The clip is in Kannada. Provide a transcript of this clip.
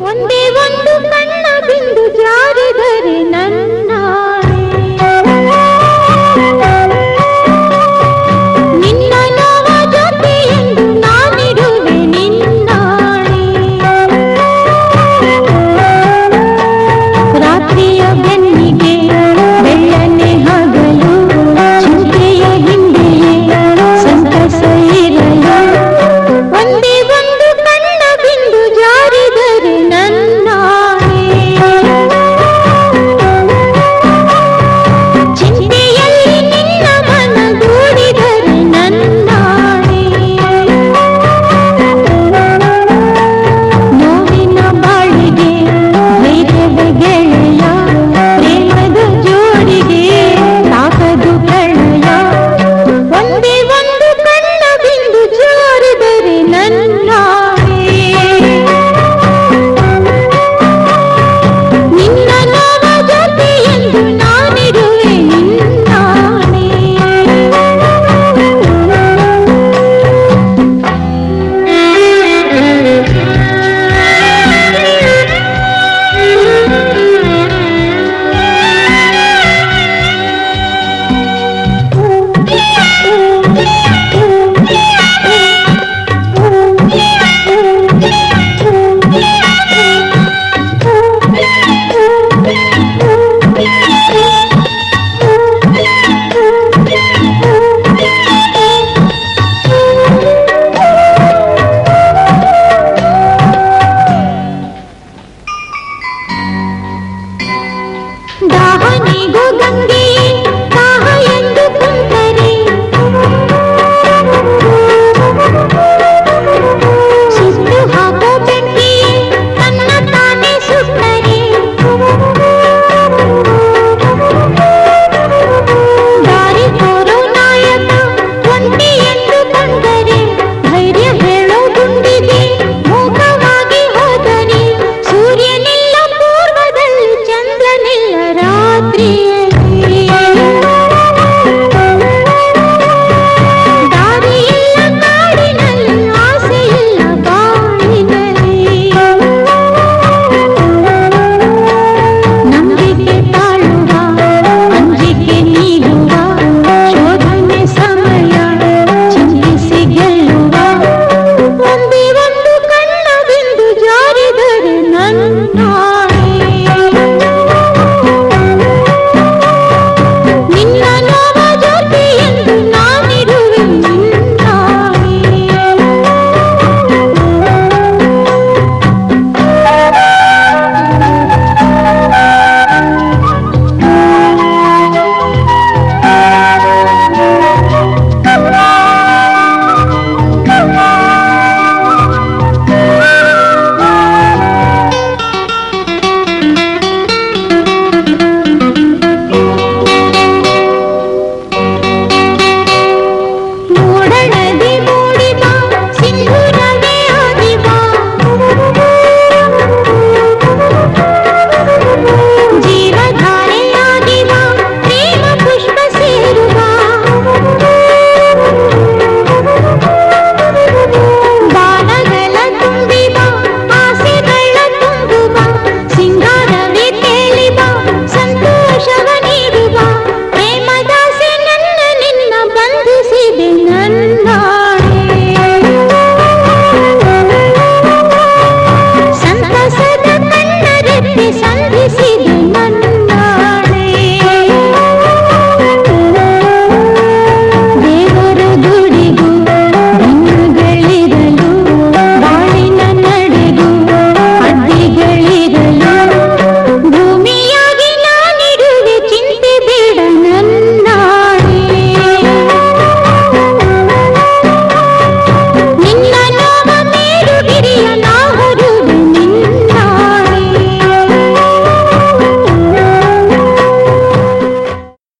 ಒಂದೇ ಒಂದು ಕಣ್ಣ ಬಿಂದು ಜಾರಿದರೆ ನನ್ನ